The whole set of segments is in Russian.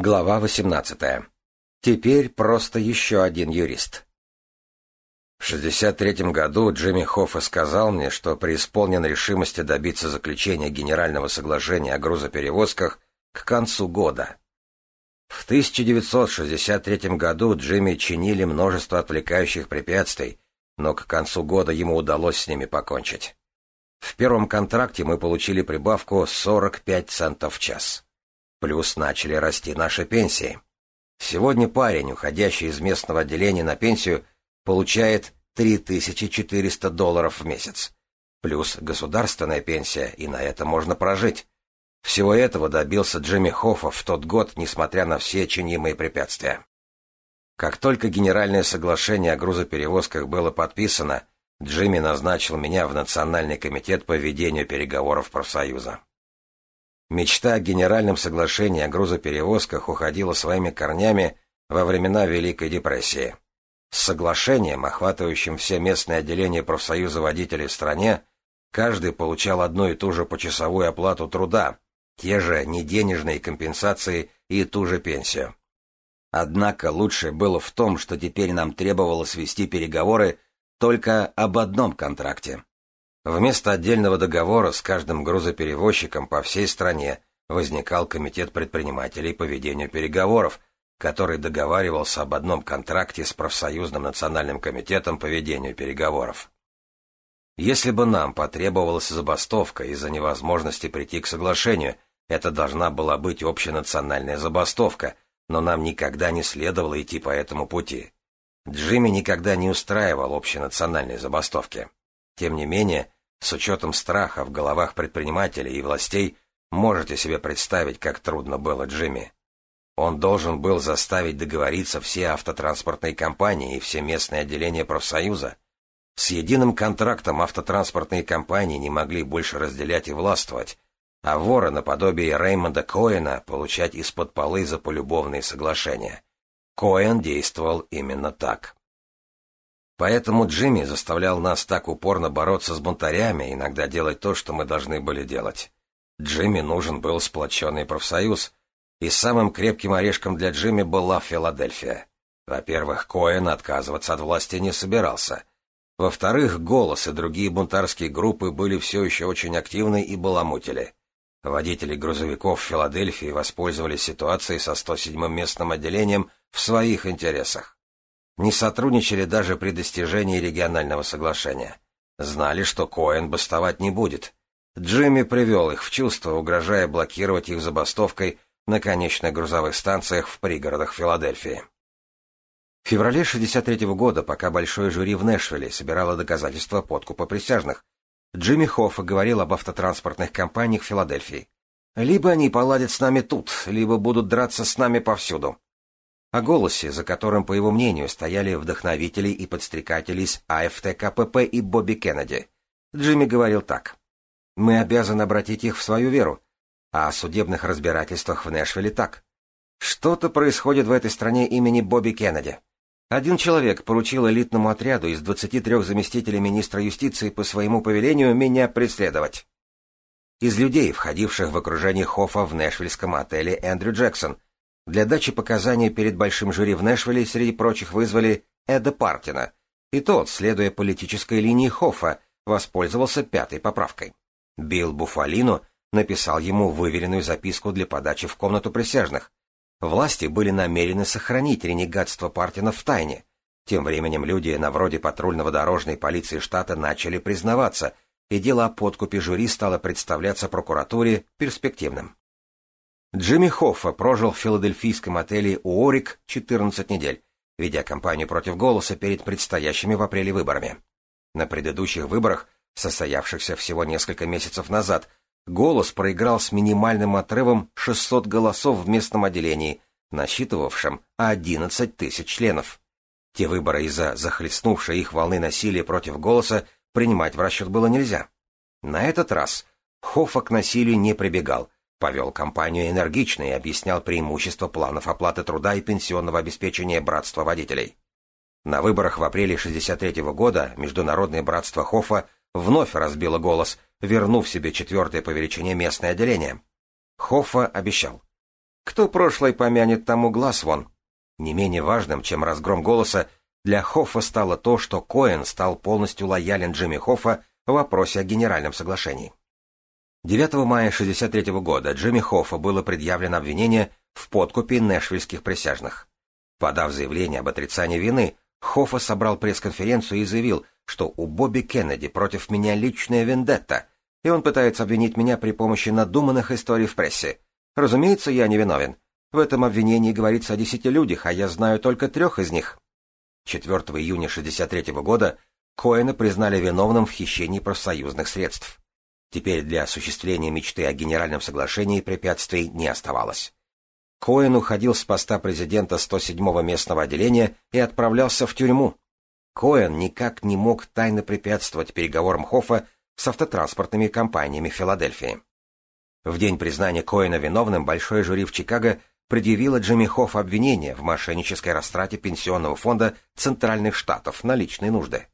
Глава 18. Теперь просто еще один юрист. В 63 году Джимми Хоффа сказал мне, что преисполнен решимости добиться заключения Генерального соглашения о грузоперевозках к концу года. В 1963 году Джимми чинили множество отвлекающих препятствий, но к концу года ему удалось с ними покончить. В первом контракте мы получили прибавку 45 центов в час. Плюс начали расти наши пенсии. Сегодня парень, уходящий из местного отделения на пенсию, получает 3400 долларов в месяц. Плюс государственная пенсия, и на это можно прожить. Всего этого добился Джимми Хоффа в тот год, несмотря на все чинимые препятствия. Как только генеральное соглашение о грузоперевозках было подписано, Джимми назначил меня в Национальный комитет по ведению переговоров профсоюза. Мечта о генеральном соглашении о грузоперевозках уходила своими корнями во времена Великой депрессии. С соглашением, охватывающим все местные отделения профсоюза водителей в стране, каждый получал одну и ту же почасовую оплату труда, те же неденежные компенсации и ту же пенсию. Однако лучшее было в том, что теперь нам требовалось вести переговоры только об одном контракте. Вместо отдельного договора с каждым грузоперевозчиком по всей стране возникал комитет предпринимателей по ведению переговоров, который договаривался об одном контракте с профсоюзным национальным комитетом по ведению переговоров. Если бы нам потребовалась забастовка из-за невозможности прийти к соглашению, это должна была быть общенациональная забастовка, но нам никогда не следовало идти по этому пути. Джимми никогда не устраивал общенациональные забастовки. Тем не менее, с учетом страха в головах предпринимателей и властей, можете себе представить, как трудно было Джимми. Он должен был заставить договориться все автотранспортные компании и все местные отделения профсоюза. С единым контрактом автотранспортные компании не могли больше разделять и властвовать, а воры наподобие Реймонда Коэна получать из-под полы за полюбовные соглашения. Коэн действовал именно так. Поэтому Джимми заставлял нас так упорно бороться с бунтарями, иногда делать то, что мы должны были делать. Джимми нужен был сплоченный профсоюз, и самым крепким орешком для Джимми была Филадельфия. Во-первых, Коэн отказываться от власти не собирался. Во-вторых, «Голос» и другие бунтарские группы были все еще очень активны и баламутили. Водители грузовиков в Филадельфии воспользовались ситуацией со 107-м местным отделением в своих интересах не сотрудничали даже при достижении регионального соглашения. Знали, что Коэн бастовать не будет. Джимми привел их в чувство, угрожая блокировать их забастовкой на конечных грузовых станциях в пригородах Филадельфии. В феврале 1963 -го года, пока большое жюри в Нэшвилле собирало доказательства подкупа присяжных, Джимми Хоффа говорил об автотранспортных компаниях Филадельфии. «Либо они поладят с нами тут, либо будут драться с нами повсюду о голосе, за которым, по его мнению, стояли вдохновители и подстрекатели с АФТКПП и Бобби Кеннеди. Джимми говорил так. «Мы обязаны обратить их в свою веру. А о судебных разбирательствах в Нэшвилле так. Что-то происходит в этой стране имени Бобби Кеннеди. Один человек поручил элитному отряду из 23 заместителей министра юстиции по своему повелению меня преследовать. Из людей, входивших в окружение Хофа в Нэшвильском отеле Эндрю Джексон – для дачи показаний перед большим жюри в Нэшвилле среди прочих вызвали Эда Партина, и тот, следуя политической линии Хоффа, воспользовался пятой поправкой. Билл Буфалино написал ему выверенную записку для подачи в комнату присяжных. Власти были намерены сохранить ренегатство Партина в тайне. Тем временем люди на вроде патрульного дорожной полиции штата начали признаваться, и дело о подкупе жюри стало представляться прокуратуре перспективным. Джимми Хоффа прожил в филадельфийском отеле «Уорик» 14 недель, ведя кампанию против «Голоса» перед предстоящими в апреле выборами. На предыдущих выборах, состоявшихся всего несколько месяцев назад, «Голос» проиграл с минимальным отрывом 600 голосов в местном отделении, насчитывавшем 11 тысяч членов. Те выборы из-за захлестнувшей их волны насилия против «Голоса» принимать в расчет было нельзя. На этот раз Хоффа к насилию не прибегал – Повел компанию энергично и объяснял преимущества планов оплаты труда и пенсионного обеспечения братства водителей. На выборах в апреле 1963 года Международное братство Хофа вновь разбило голос, вернув себе четвертое по величине местное отделение. Хофа обещал. «Кто прошлое помянет, тому глаз вон». Не менее важным, чем разгром голоса, для Хоффа стало то, что Коэн стал полностью лоялен Джимми Хоффа в вопросе о генеральном соглашении. 9 мая 1963 года Джимми Хоффа было предъявлено обвинение в подкупе нэшвильских присяжных. Подав заявление об отрицании вины, Хоффа собрал пресс-конференцию и заявил, что у Бобби Кеннеди против меня личная вендетта, и он пытается обвинить меня при помощи надуманных историй в прессе. Разумеется, я не виновен. В этом обвинении говорится о десяти людях, а я знаю только трех из них. 4 июня 1963 года Коэна признали виновным в хищении профсоюзных средств. Теперь для осуществления мечты о генеральном соглашении препятствий не оставалось. Коэн уходил с поста президента 107-го местного отделения и отправлялся в тюрьму. Коэн никак не мог тайно препятствовать переговорам Хофа с автотранспортными компаниями Филадельфии. В день признания Коэна виновным большое жюри в Чикаго предъявило Джимми Хофф обвинение в мошеннической растрате пенсионного фонда Центральных Штатов на личные нужды.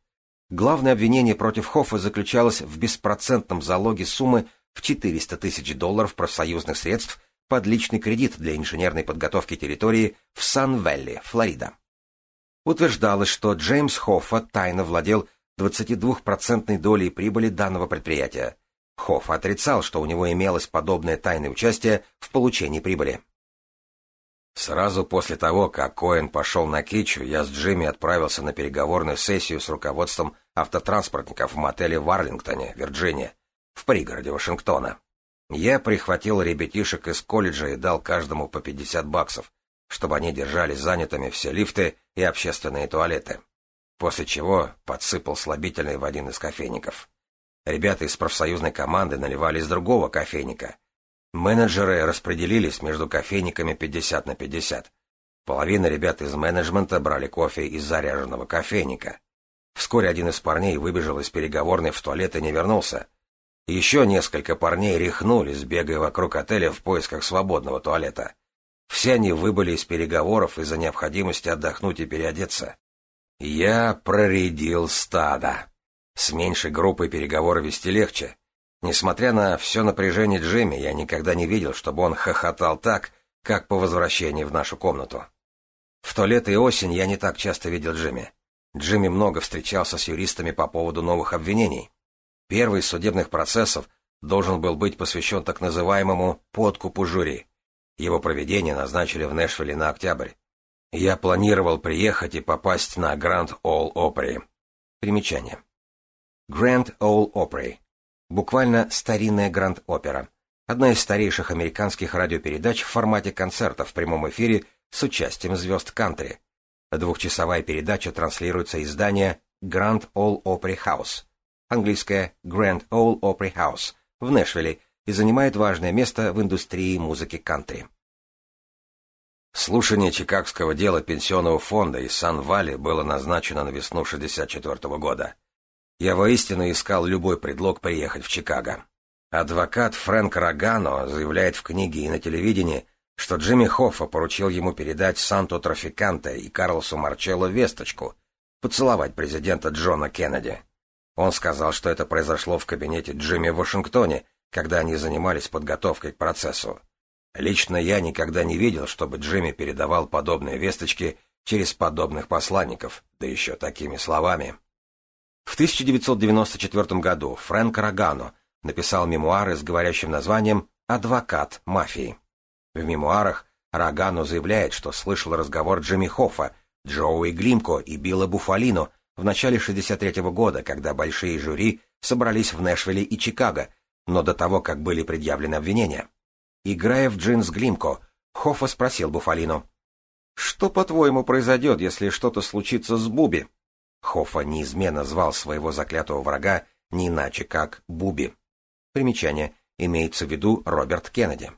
Главное обвинение против Хоффа заключалось в беспроцентном залоге суммы в 400 тысяч долларов профсоюзных средств под личный кредит для инженерной подготовки территории в Сан-Велли, Флорида. Утверждалось, что Джеймс Хоффа тайно владел 22% долей прибыли данного предприятия. Хофф отрицал, что у него имелось подобное тайное участие в получении прибыли. Сразу после того, как Коэн пошел на Кичу, я с Джимми отправился на переговорную сессию с руководством автотранспортников в мотеле в Арлингтоне, Вирджиния, в пригороде Вашингтона. Я прихватил ребятишек из колледжа и дал каждому по 50 баксов, чтобы они держали занятыми все лифты и общественные туалеты. После чего подсыпал слабительный в один из кофейников. Ребята из профсоюзной команды наливали из другого кофейника — Менеджеры распределились между кофейниками 50 на 50. Половина ребят из менеджмента брали кофе из заряженного кофейника. Вскоре один из парней выбежал из переговорной в туалет и не вернулся. Еще несколько парней рехнулись, бегая вокруг отеля в поисках свободного туалета. Все они выбыли из переговоров из-за необходимости отдохнуть и переодеться. Я проредил стадо. С меньшей группой переговоры вести легче. Несмотря на все напряжение Джимми, я никогда не видел, чтобы он хохотал так, как по возвращении в нашу комнату. В то лето и осень я не так часто видел Джимми. Джимми много встречался с юристами по поводу новых обвинений. Первый из судебных процессов должен был быть посвящен так называемому «подкупу жюри». Его проведение назначили в Нэшвилле на октябрь. Я планировал приехать и попасть на Гранд All Opry. Примечание. Гранд All Opry буквально старинная гранд-опера. Одна из старейших американских радиопередач в формате концерта в прямом эфире с участием звезд кантри. Двухчасовая передача транслируется из здания Grand Ole Opry House, английское Grand Ole Opry House, в Нэшвилле и занимает важное место в индустрии музыки кантри. Слушание Чикагского дела пенсионного фонда из Сан-Вали было назначено на весну 64 года. Я воистину искал любой предлог приехать в Чикаго. Адвокат Фрэнк Рогано заявляет в книге и на телевидении, что Джимми Хоффа поручил ему передать Санто Трафиканте и Карлосу Марчелло весточку поцеловать президента Джона Кеннеди. Он сказал, что это произошло в кабинете Джимми в Вашингтоне, когда они занимались подготовкой к процессу. Лично я никогда не видел, чтобы Джимми передавал подобные весточки через подобных посланников, да еще такими словами. В 1994 году Фрэнк Рогано написал мемуары с говорящим названием «Адвокат мафии». В мемуарах Рогано заявляет, что слышал разговор Джимми Хоффа, Джоуи Глимко и Билла Буфалино в начале 63 года, когда большие жюри собрались в Нэшвилле и Чикаго, но до того, как были предъявлены обвинения. Играя в джинс Глимко, Хоффа спросил Буфалину, «Что, по-твоему, произойдет, если что-то случится с Буби?» Хофа неизменно звал своего заклятого врага не иначе как Буби. Примечание. Имеется в виду Роберт Кеннеди.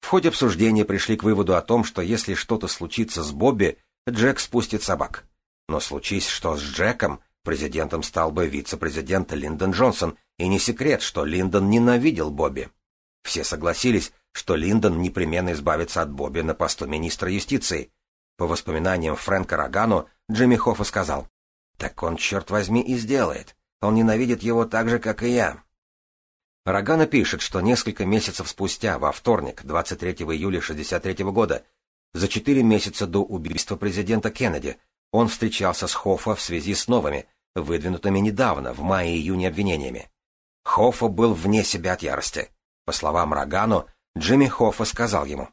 В ходе обсуждения пришли к выводу о том, что если что-то случится с Бобби, Джек спустит собак. Но случись что с Джеком, президентом стал бы вице-президент Линдон Джонсон, и не секрет, что Линдон ненавидел Бобби. Все согласились, что Линдон непременно избавится от Бобби на посту министра юстиции, по воспоминаниям Фрэнка Рогану, Джимми Хоффа сказал, «Так он, черт возьми, и сделает. Он ненавидит его так же, как и я». Рогана пишет, что несколько месяцев спустя, во вторник, 23 июля 1963 года, за четыре месяца до убийства президента Кеннеди, он встречался с Хоффа в связи с новыми, выдвинутыми недавно, в мае-июне обвинениями. Хоффа был вне себя от ярости. По словам Рогану, Джимми Хоффа сказал ему,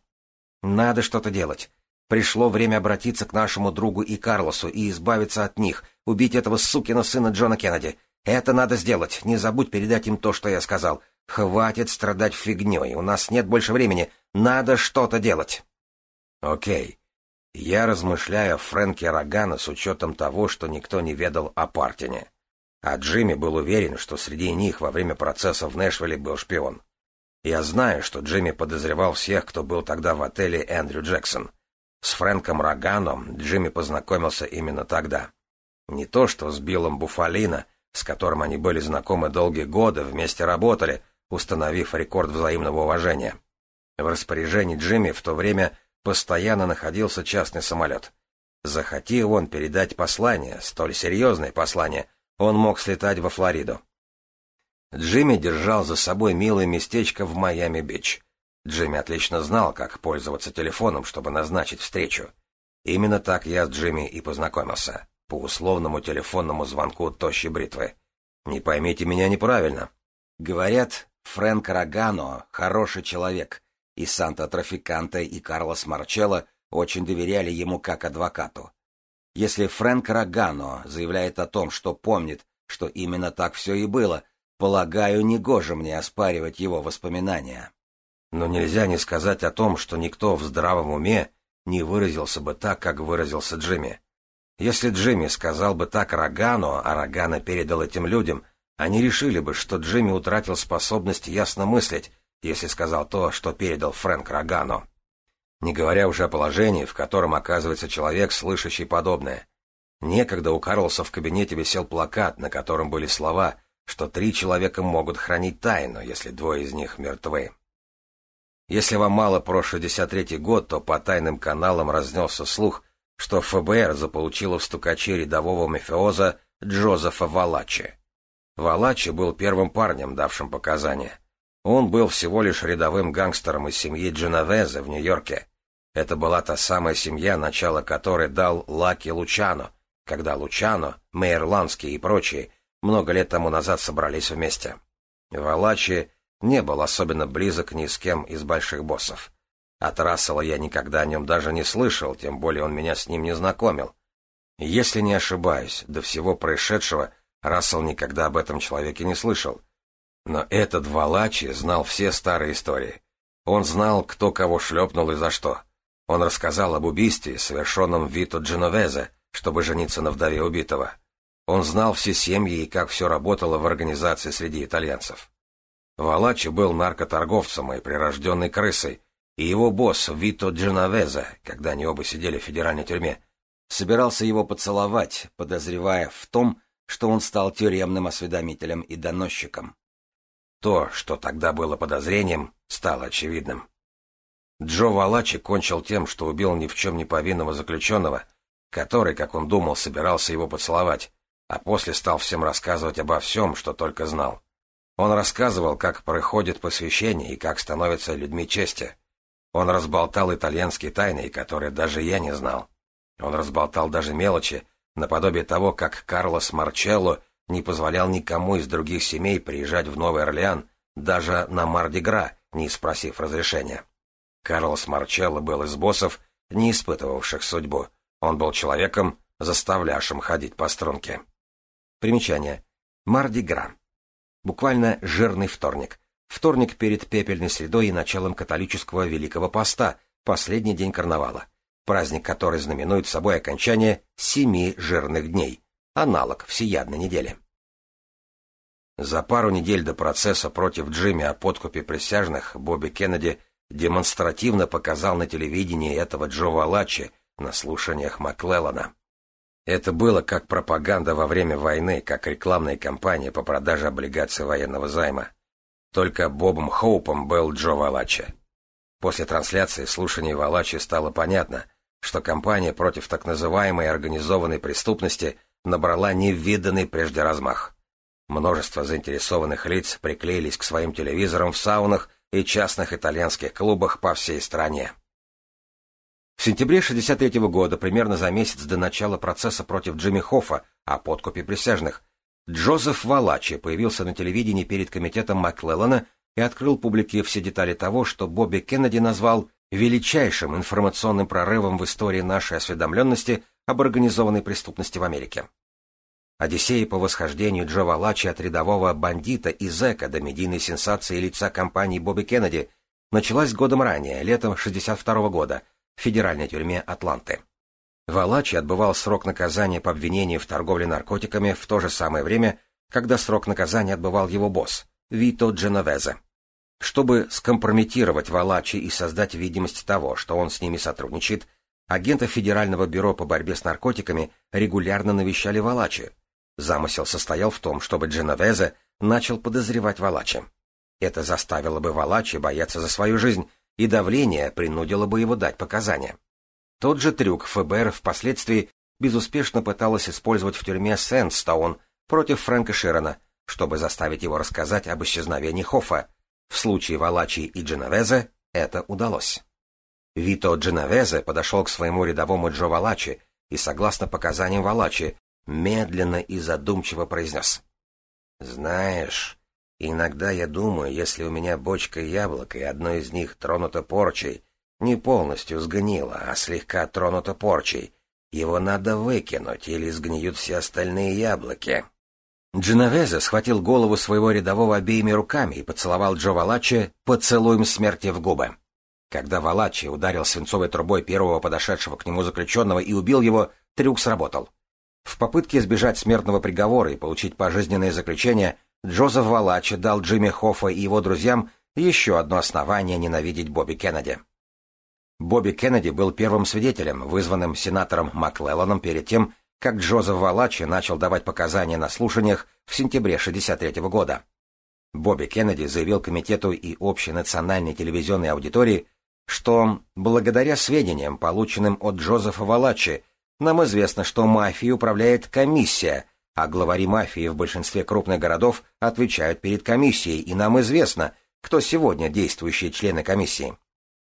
«Надо что-то делать. Пришло время обратиться к нашему другу и Карлосу и избавиться от них, убить этого сукина сына Джона Кеннеди. Это надо сделать. Не забудь передать им то, что я сказал. Хватит страдать фигней. У нас нет больше времени. Надо что-то делать. Окей. Я размышляю о Фрэнке Рогана с учетом того, что никто не ведал о Партине. А Джимми был уверен, что среди них во время процесса в Нэшвилле был шпион. Я знаю, что Джимми подозревал всех, кто был тогда в отеле Эндрю Джексон — с Фрэнком Роганом Джимми познакомился именно тогда. Не то что с Биллом Буфалино, с которым они были знакомы долгие годы, вместе работали, установив рекорд взаимного уважения. В распоряжении Джимми в то время постоянно находился частный самолет. Захотел он передать послание, столь серьезное послание, он мог слетать во Флориду. Джимми держал за собой милое местечко в Майами-Бич — Джимми отлично знал, как пользоваться телефоном, чтобы назначить встречу. Именно так я с Джимми и познакомился. По условному телефонному звонку тощи бритвы. Не поймите меня неправильно. Говорят, Фрэнк Рогано — хороший человек, и Санта Трафиканте и Карлос Марчелло очень доверяли ему как адвокату. Если Фрэнк Рогано заявляет о том, что помнит, что именно так все и было, полагаю, негоже мне оспаривать его воспоминания но нельзя не сказать о том, что никто в здравом уме не выразился бы так, как выразился Джимми. Если Джимми сказал бы так Рогану, а Рогана передал этим людям, они решили бы, что Джимми утратил способность ясно мыслить, если сказал то, что передал Фрэнк Рогану. Не говоря уже о положении, в котором оказывается человек, слышащий подобное. Некогда у Карлса в кабинете висел плакат, на котором были слова, что три человека могут хранить тайну, если двое из них мертвы. Если вам мало про 63-й год, то по тайным каналам разнесся слух, что ФБР заполучило в стукаче рядового мафиоза Джозефа Валачи. Валачи был первым парнем, давшим показания. Он был всего лишь рядовым гангстером из семьи Дженовезе в Нью-Йорке. Это была та самая семья, начало которой дал Лаки Лучано, когда Лучано, Мейерландский и прочие много лет тому назад собрались вместе. Валачи не был особенно близок ни с кем из больших боссов. От Рассела я никогда о нем даже не слышал, тем более он меня с ним не знакомил. Если не ошибаюсь, до всего происшедшего Рассел никогда об этом человеке не слышал. Но этот Валачи знал все старые истории. Он знал, кто кого шлепнул и за что. Он рассказал об убийстве, совершенном Вито Дженовезе, чтобы жениться на вдове убитого. Он знал все семьи и как все работало в организации среди итальянцев. Валачи был наркоторговцем и прирожденной крысой, и его босс Вито Дженовезе, когда они оба сидели в федеральной тюрьме, собирался его поцеловать, подозревая в том, что он стал тюремным осведомителем и доносчиком. То, что тогда было подозрением, стало очевидным. Джо Валачи кончил тем, что убил ни в чем не повинного заключенного, который, как он думал, собирался его поцеловать, а после стал всем рассказывать обо всем, что только знал. Он рассказывал, как проходит посвящение и как становятся людьми чести. Он разболтал итальянские тайны, которые даже я не знал. Он разболтал даже мелочи, наподобие того, как Карлос Марчелло не позволял никому из других семей приезжать в Новый Орлеан, даже на Мардигра, не спросив разрешения. Карлос Марчелло был из боссов, не испытывавших судьбу. Он был человеком, заставлявшим ходить по струнке. Примечание. Мардигра буквально «жирный вторник». Вторник перед пепельной средой и началом католического Великого Поста, последний день карнавала, праздник который знаменует собой окончание семи жирных дней, аналог всеядной недели. За пару недель до процесса против Джимми о подкупе присяжных Бобби Кеннеди демонстративно показал на телевидении этого Джо Валачи на слушаниях Маклеллана. Это было как пропаганда во время войны, как рекламная кампания по продаже облигаций военного займа. Только Бобом Хоупом был Джо Валачи. После трансляции слушаний Валачи стало понятно, что кампания против так называемой организованной преступности набрала невиданный прежде размах. Множество заинтересованных лиц приклеились к своим телевизорам в саунах и частных итальянских клубах по всей стране сентябре 63 -го года, примерно за месяц до начала процесса против Джимми Хоффа а о подкупе присяжных, Джозеф Валачи появился на телевидении перед комитетом Макклеллана и открыл публике все детали того, что Бобби Кеннеди назвал величайшим информационным прорывом в истории нашей осведомленности об организованной преступности в Америке. Одиссея по восхождению Джо Валачи от рядового бандита и зэка до медийной сенсации лица компании Бобби Кеннеди началась годом ранее, летом 62 -го года – федеральной тюрьме Атланты. Валачи отбывал срок наказания по обвинению в торговле наркотиками в то же самое время, когда срок наказания отбывал его босс, Вито Дженовезе. Чтобы скомпрометировать Валачи и создать видимость того, что он с ними сотрудничает, агенты Федерального бюро по борьбе с наркотиками регулярно навещали Валачи. Замысел состоял в том, чтобы Дженовезе начал подозревать Валачи. Это заставило бы Валачи бояться за свою жизнь, и давление принудило бы его дать показания. Тот же трюк ФБР впоследствии безуспешно пыталась использовать в тюрьме Сэндстоун против Фрэнка Широна, чтобы заставить его рассказать об исчезновении Хоффа. В случае Валачи и Дженовезе это удалось. Вито Дженовезе подошел к своему рядовому Джо Валачи и, согласно показаниям Валачи, медленно и задумчиво произнес. «Знаешь, и иногда я думаю, если у меня бочка яблок, и одно из них тронуто порчей, не полностью сгнило, а слегка тронуто порчей, его надо выкинуть, или сгниют все остальные яблоки. Дженовезе схватил голову своего рядового обеими руками и поцеловал Джо Валачи поцелуем смерти в губы. Когда Валачи ударил свинцовой трубой первого подошедшего к нему заключенного и убил его, трюк сработал. В попытке избежать смертного приговора и получить пожизненное заключение – Джозеф Валачи дал Джимми Хоффа и его друзьям еще одно основание ненавидеть Бобби Кеннеди. Бобби Кеннеди был первым свидетелем, вызванным сенатором Маклелланом перед тем, как Джозеф Валачи начал давать показания на слушаниях в сентябре 1963 года. Бобби Кеннеди заявил комитету и общей национальной телевизионной аудитории, что благодаря сведениям, полученным от Джозефа Валачи, нам известно, что мафией управляет комиссия – а главари мафии в большинстве крупных городов отвечают перед комиссией, и нам известно, кто сегодня действующие члены комиссии.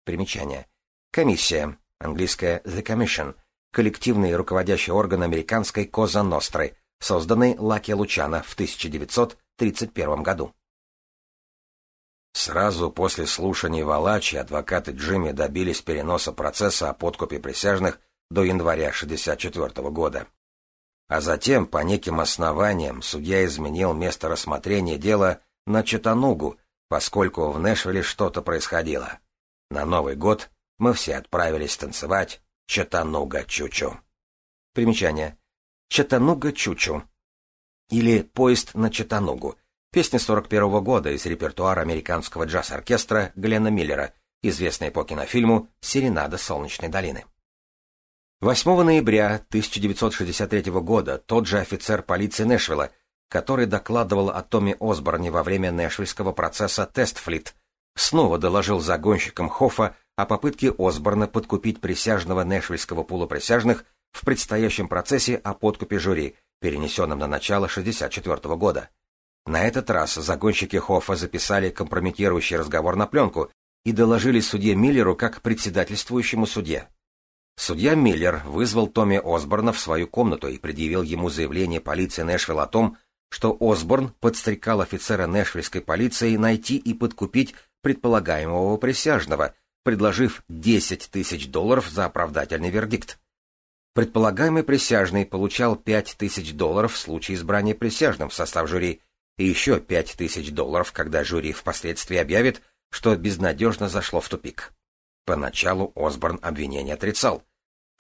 Примечание. Комиссия, английская The Commission, коллективный руководящий орган американской Коза Ностры, созданный Лаки Лучана в 1931 году. Сразу после слушаний Валачи адвокаты Джимми добились переноса процесса о подкупе присяжных до января 1964 года. А затем, по неким основаниям, судья изменил место рассмотрения дела на Читанугу, поскольку в Нэшвилле что-то происходило. На Новый год мы все отправились танцевать Читануга Чучу. Примечание. Читануга Чучу Или «Поезд на Читанугу. Песня 41 -го года из репертуара американского джаз-оркестра Глена Миллера, известная по кинофильму «Серенада солнечной долины». 8 ноября 1963 года тот же офицер полиции Нэшвилла, который докладывал о Томми Осборне во время Нэшвиллского процесса Тестфлит, снова доложил загонщикам Хофа о попытке Осборна подкупить присяжного Нэшвиллского пула присяжных в предстоящем процессе о подкупе жюри, перенесенном на начало 1964 года. На этот раз загонщики Хоффа записали компрометирующий разговор на пленку и доложили судье Миллеру как председательствующему суде. Судья Миллер вызвал Томми Осборна в свою комнату и предъявил ему заявление полиции Нэшвилла о том, что Осборн подстрекал офицера нэшвильской полиции найти и подкупить предполагаемого присяжного, предложив 10 тысяч долларов за оправдательный вердикт. Предполагаемый присяжный получал 5 тысяч долларов в случае избрания присяжным в состав жюри и еще 5 тысяч долларов, когда жюри впоследствии объявит, что безнадежно зашло в тупик. Поначалу Осборн обвинение отрицал,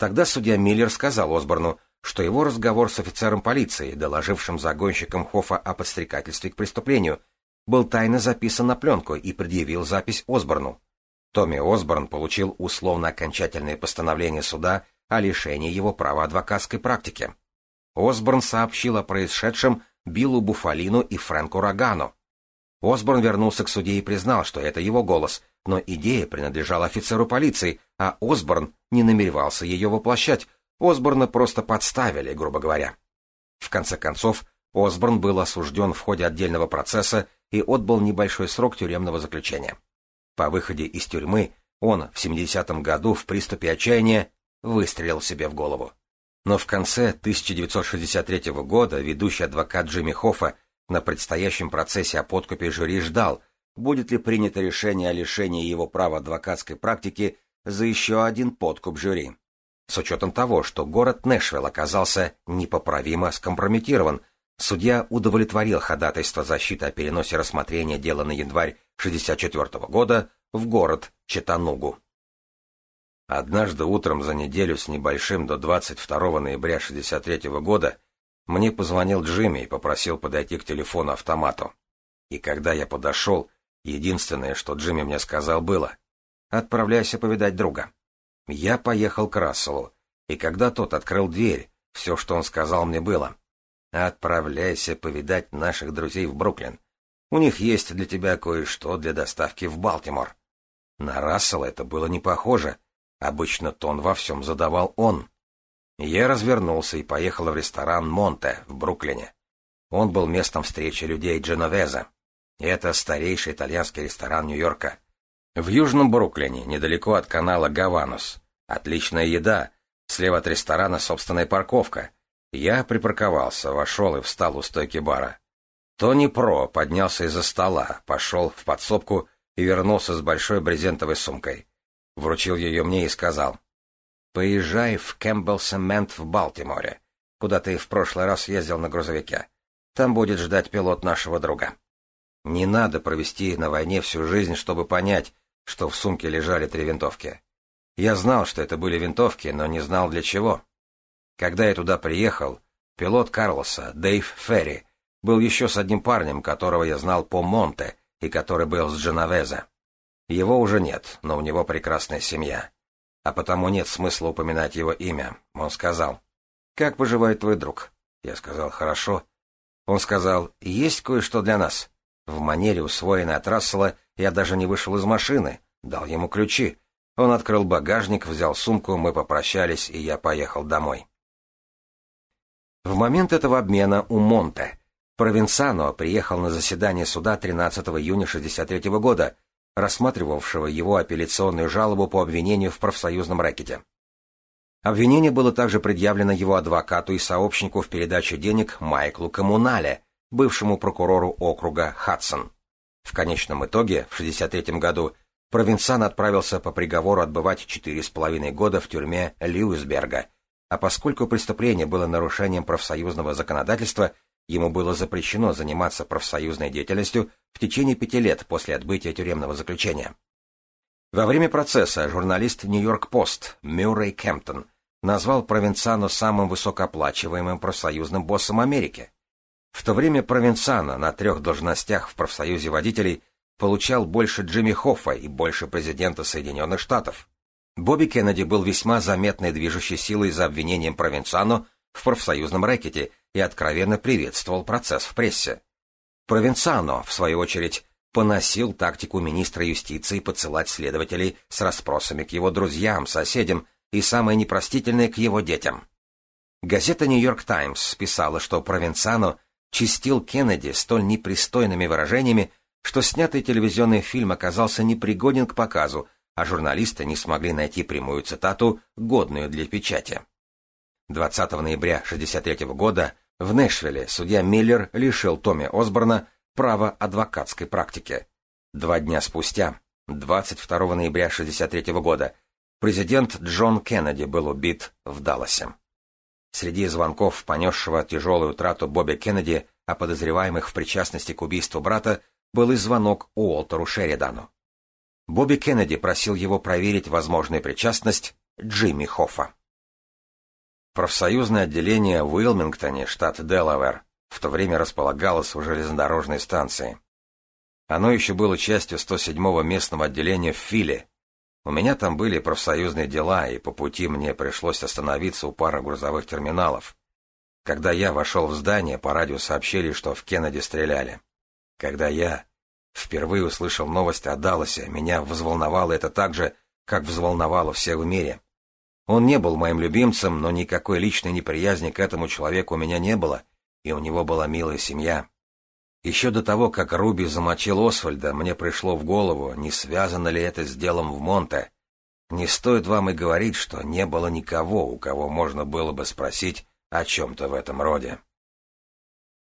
Тогда судья Миллер сказал Осборну, что его разговор с офицером полиции, доложившим загонщиком Хофа о подстрекательстве к преступлению, был тайно записан на пленку и предъявил запись Осборну. Томми Осборн получил условно-окончательное постановление суда о лишении его права адвокатской практики. Осборн сообщил о происшедшем Биллу Буфалину и Фрэнку Рогану. Осборн вернулся к суде и признал, что это его голос, но идея принадлежала офицеру полиции, а Осборн не намеревался ее воплощать. Осборна просто подставили, грубо говоря. В конце концов, Осборн был осужден в ходе отдельного процесса и отбыл небольшой срок тюремного заключения. По выходе из тюрьмы он в 70-м году в приступе отчаяния выстрелил себе в голову. Но в конце 1963 года ведущий адвокат Джимми Хоффа на предстоящем процессе о подкупе жюри ждал – будет ли принято решение о лишении его права адвокатской практики за еще один подкуп жюри. С учетом того, что город Нэшвилл оказался непоправимо скомпрометирован, судья удовлетворил ходатайство защиты о переносе рассмотрения дела на январь 1964 года в город Четанугу. Однажды утром за неделю с небольшим до 22 ноября 1963 года мне позвонил Джимми и попросил подойти к телефону-автомату. И когда я подошел, Единственное, что Джимми мне сказал, было «Отправляйся повидать друга». Я поехал к Расселу, и когда тот открыл дверь, все, что он сказал мне, было «Отправляйся повидать наших друзей в Бруклин. У них есть для тебя кое-что для доставки в Балтимор». На Рассела это было не похоже. Обычно тон во всем задавал он. Я развернулся и поехал в ресторан «Монте» в Бруклине. Он был местом встречи людей Дженовеза. Это старейший итальянский ресторан Нью-Йорка. В Южном Бруклине, недалеко от канала Гаванус. Отличная еда. Слева от ресторана собственная парковка. Я припарковался, вошел и встал у стойки бара. Тони Про поднялся из-за стола, пошел в подсобку и вернулся с большой брезентовой сумкой. Вручил ее мне и сказал, «Поезжай в Кэмпбелл Семент в Балтиморе, куда ты в прошлый раз ездил на грузовике. Там будет ждать пилот нашего друга». Не надо провести на войне всю жизнь, чтобы понять, что в сумке лежали три винтовки. Я знал, что это были винтовки, но не знал для чего. Когда я туда приехал, пилот Карлоса, Дэйв Ферри, был еще с одним парнем, которого я знал по Монте и который был с Дженовеза. Его уже нет, но у него прекрасная семья. А потому нет смысла упоминать его имя. Он сказал, «Как поживает твой друг?» Я сказал, «Хорошо». Он сказал, «Есть кое-что для нас?» В манере, усвоенной от Рассела, я даже не вышел из машины, дал ему ключи. Он открыл багажник, взял сумку, мы попрощались, и я поехал домой. В момент этого обмена у Монте Провинсано приехал на заседание суда 13 июня 63 года, рассматривавшего его апелляционную жалобу по обвинению в профсоюзном рэкете. Обвинение было также предъявлено его адвокату и сообщнику в передаче денег Майклу Коммунале – бывшему прокурору округа Хадсон. В конечном итоге, в 1963 году, Провинсан отправился по приговору отбывать четыре с половиной года в тюрьме Льюисберга, а поскольку преступление было нарушением профсоюзного законодательства, ему было запрещено заниматься профсоюзной деятельностью в течение пяти лет после отбытия тюремного заключения. Во время процесса журналист Нью-Йорк-Пост Мюррей Кемптон назвал Провинсану самым высокооплачиваемым профсоюзным боссом Америки. В то время Провенсана на трех должностях в профсоюзе водителей получал больше Джимми Хоффа и больше президента Соединенных Штатов. Бобби Кеннеди был весьма заметной движущей силой за обвинением Провенсано в профсоюзном рэкете и откровенно приветствовал процесс в прессе. Провенсано, в свою очередь, поносил тактику министра юстиции подсылать следователей с расспросами к его друзьям, соседям и, самое непростительное, к его детям. Газета «Нью-Йорк Таймс» писала, что Провенсано – чистил Кеннеди столь непристойными выражениями, что снятый телевизионный фильм оказался непригоден к показу, а журналисты не смогли найти прямую цитату, годную для печати. 20 ноября 1963 года в Нэшвилле судья Миллер лишил Томми Осборна права адвокатской практики. Два дня спустя, 22 ноября 1963 года, президент Джон Кеннеди был убит в Далласе. Среди звонков, понесшего тяжелую утрату Бобби Кеннеди о подозреваемых в причастности к убийству брата, был и звонок Уолтеру Шеридану. Бобби Кеннеди просил его проверить возможную причастность Джимми Хоффа. Профсоюзное отделение в Уилмингтоне, штат Делавэр, в то время располагалось у железнодорожной станции. Оно еще было частью 107-го местного отделения в Филе, у меня там были профсоюзные дела, и по пути мне пришлось остановиться у пары грузовых терминалов. Когда я вошел в здание, по радио сообщили, что в Кеннеди стреляли. Когда я впервые услышал новость о Далласе, меня взволновало это так же, как взволновало все в мире. Он не был моим любимцем, но никакой личной неприязни к этому человеку у меня не было, и у него была милая семья. Еще до того, как Руби замочил Освальда, мне пришло в голову, не связано ли это с делом в Монте. Не стоит вам и говорить, что не было никого, у кого можно было бы спросить о чем-то в этом роде.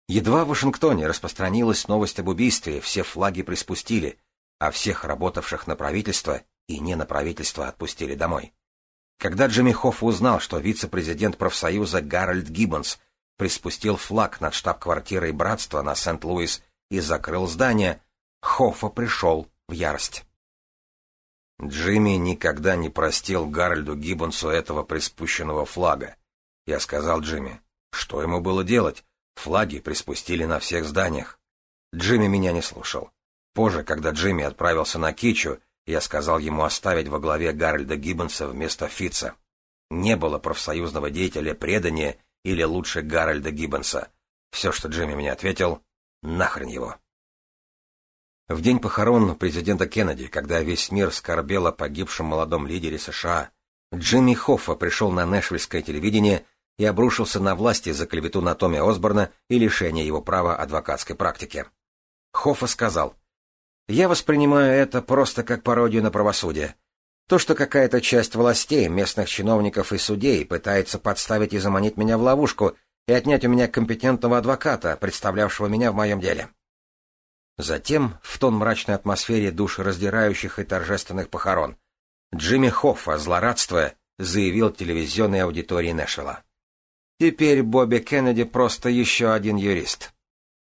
Едва в Вашингтоне распространилась новость об убийстве, все флаги приспустили, а всех работавших на правительство и не на правительство отпустили домой. Когда Джимми Хофф узнал, что вице-президент профсоюза Гарольд Гиббонс приспустил флаг над штаб-квартирой братства на Сент-Луис и закрыл здание, Хоффа пришел в ярость. Джимми никогда не простил Гарольду Гиббонсу этого приспущенного флага. Я сказал Джимми, что ему было делать? Флаги приспустили на всех зданиях. Джимми меня не слушал. Позже, когда Джимми отправился на Кичу, я сказал ему оставить во главе Гарольда Гиббонса вместо Фица. Не было профсоюзного деятеля преданнее или лучше Гарольда Гиббонса. Все, что Джимми мне ответил, нахрен его. В день похорон президента Кеннеди, когда весь мир скорбел о погибшем молодом лидере США, Джимми Хоффа пришел на нэшвильское телевидение и обрушился на власти за клевету на Томми Осборна и лишение его права адвокатской практики. Хоффа сказал, «Я воспринимаю это просто как пародию на правосудие. То, что какая-то часть властей, местных чиновников и судей пытается подставить и заманить меня в ловушку и отнять у меня компетентного адвоката, представлявшего меня в моем деле. Затем, в тон мрачной атмосфере душераздирающих и торжественных похорон, Джимми Хоффа, злорадствуя, заявил телевизионной аудитории Нэшвилла. «Теперь Бобби Кеннеди просто еще один юрист».